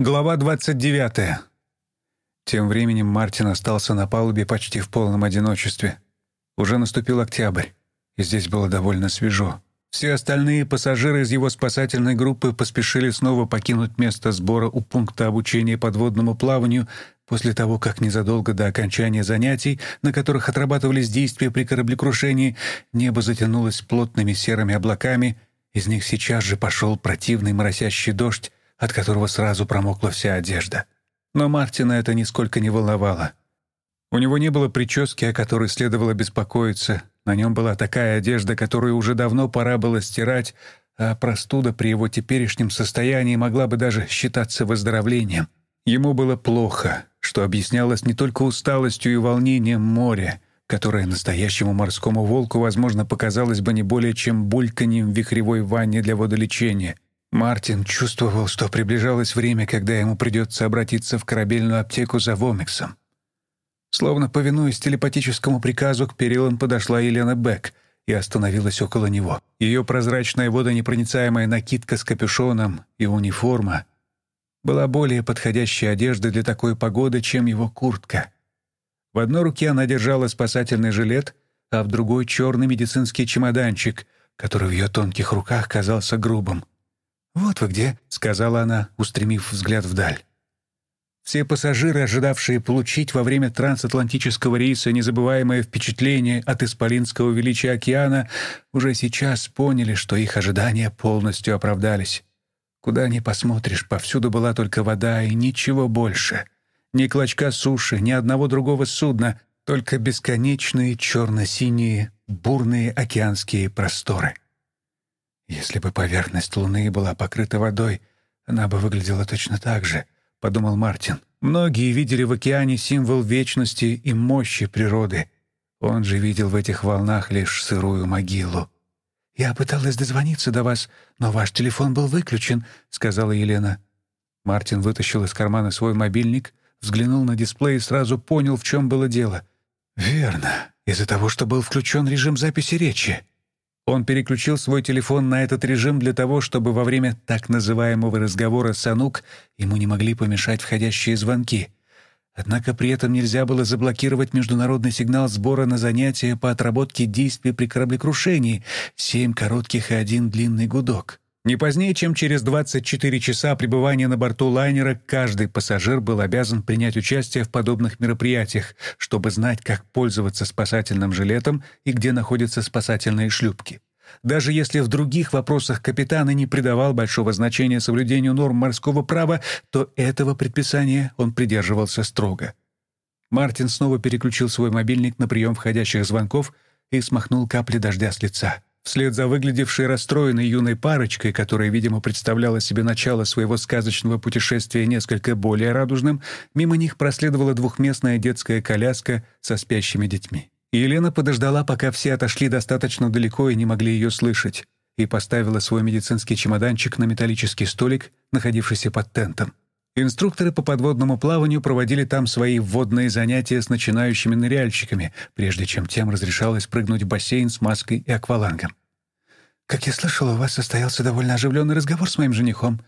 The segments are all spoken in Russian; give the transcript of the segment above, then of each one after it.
Глава 29. Тем временем Мартин остался на палубе почти в полном одиночестве. Уже наступил октябрь, и здесь было довольно свежо. Все остальные пассажиры из его спасательной группы поспешили снова покинуть место сбора у пункта обучения подводному плаванию после того, как незадолго до окончания занятий, на которых отрабатывались действия при кораблекрушении, небо затянулось плотными серыми облаками, из них сейчас же пошел противный моросящий дождь, от которого сразу промокла вся одежда. Но Мартина это нисколько не волновало. У него не было прически, о которой следовало беспокоиться. На нем была такая одежда, которую уже давно пора было стирать, а простуда при его теперешнем состоянии могла бы даже считаться выздоровлением. Ему было плохо, что объяснялось не только усталостью и волнением моря, которое настоящему морскому волку, возможно, показалось бы не более чем бульканьем в вихревой ванне для водолечения — Мартин чувствовал, что приближалось время, когда ему придется обратиться в корабельную аптеку за вомиксом. Словно повинуясь телепатическому приказу, к перилам подошла Елена Бек и остановилась около него. Ее прозрачная водонепроницаемая накидка с капюшоном и униформа была более подходящей одеждой для такой погоды, чем его куртка. В одной руке она держала спасательный жилет, а в другой — черный медицинский чемоданчик, который в ее тонких руках казался грубым. «Вот вы где», — сказала она, устремив взгляд вдаль. Все пассажиры, ожидавшие получить во время трансатлантического рейса незабываемое впечатление от исполинского величия океана, уже сейчас поняли, что их ожидания полностью оправдались. Куда ни посмотришь, повсюду была только вода и ничего больше. Ни клочка суши, ни одного другого судна, только бесконечные черно-синие бурные океанские просторы. «Если бы поверхность Луны была покрыта водой, она бы выглядела точно так же», — подумал Мартин. «Многие видели в океане символ вечности и мощи природы. Он же видел в этих волнах лишь сырую могилу». «Я пыталась дозвониться до вас, но ваш телефон был выключен», — сказала Елена. Мартин вытащил из кармана свой мобильник, взглянул на дисплей и сразу понял, в чем было дело. «Верно. Из-за того, что был включен режим записи речи. Он переключил свой телефон на этот режим для того, чтобы во время так называемого разговора с Анук ему не могли помешать входящие звонки. Однако при этом нельзя было заблокировать международный сигнал сбора на занятия по отработке действий при кораблекрушении — семь коротких и один длинный гудок. Не позднее, чем через 24 часа пребывания на борту лайнера, каждый пассажир был обязан принять участие в подобных мероприятиях, чтобы знать, как пользоваться спасательным жилетом и где находятся спасательные шлюпки. Даже если в других вопросах капитан и не придавал большого значения соблюдению норм морского права, то этого предписания он придерживался строго. Мартин снова переключил свой мобильник на прием входящих звонков и смахнул капли дождя с лица. Вслед за выглядевшей расстроенной юной парочкой, которая, видимо, представляла себе начало своего сказочного путешествия несколько более радужным, мимо них проследовала двухместная детская коляска со спящими детьми. Елена подождала, пока все отошли достаточно далеко и не могли ее слышать, и поставила свой медицинский чемоданчик на металлический столик, находившийся под тентом. Инструкторы по подводному плаванию проводили там свои вводные занятия с начинающими ныряльщиками, прежде чем тем разрешалось прыгнуть в бассейн с маской и аквалангом. «Как я слышала, у вас состоялся довольно оживленный разговор с моим женихом.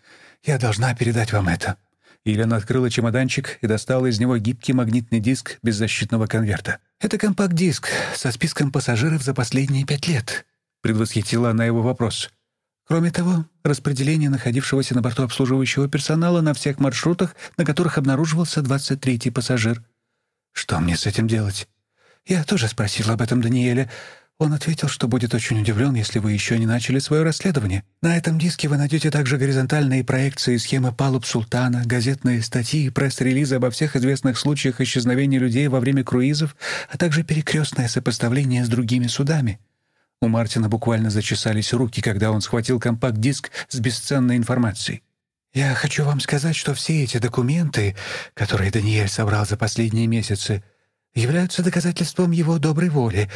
Я должна передать вам это». Елена открыла чемоданчик и достала из него гибкий магнитный диск без защитного конверта. «Это компакт-диск со списком пассажиров за последние пять лет», — предвосхитила она его вопрос. Кроме того, распределение находившегося на борту обслуживающего персонала на всех маршрутах, на которых обнаруживался 23-й пассажир. Что мне с этим делать? Я тоже спросила об этом Даниэля. Он ответил, что будет очень удивлен, если вы еще не начали свое расследование. На этом диске вы найдете также горизонтальные проекции схемы палуб Султана, газетные статьи и пресс-релизы обо всех известных случаях исчезновения людей во время круизов, а также перекрестное сопоставление с другими судами. У Мартина буквально зачесались руки, когда он схватил компакт-диск с бесценной информацией. «Я хочу вам сказать, что все эти документы, которые Даниэль собрал за последние месяцы, являются доказательством его доброй воли.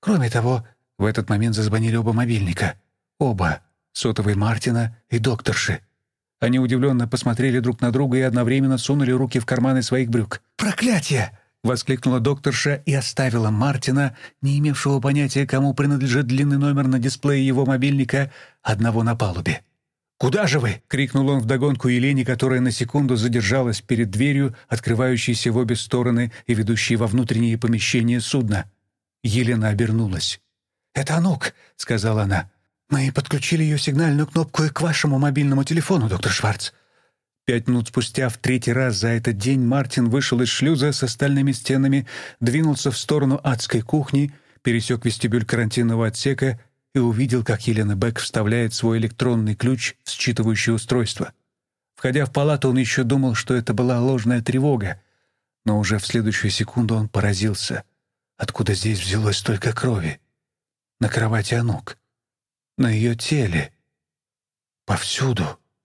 Кроме того, в этот момент зазвонили оба мобильника. Оба. Сотовый Мартина и докторши. Они удивленно посмотрели друг на друга и одновременно сунули руки в карманы своих брюк. «Проклятие!» — воскликнула докторша и оставила Мартина, не имевшего понятия, кому принадлежит длинный номер на дисплее его мобильника, одного на палубе. Куда же вы?» — крикнул он вдогонку Елене, которая на секунду задержалась перед дверью, открывающейся в обе стороны и ведущей во внутренние помещения судна. Елена обернулась. «Это Анук», — сказала она. «Мы подключили ее сигнальную кнопку и к вашему мобильному телефону, доктор Шварц». Пять минут спустя, в третий раз за этот день, Мартин вышел из шлюза с остальными стенами, двинулся в сторону адской кухни, пересек вестибюль карантинного отсека и увидел, как Елена Бек вставляет свой электронный ключ в считывающее устройство. Входя в палату, он еще думал, что это была ложная тревога, но уже в следующую секунду он поразился. Откуда здесь взялось столько крови? На кровати Анук. На ее теле. Повсюду.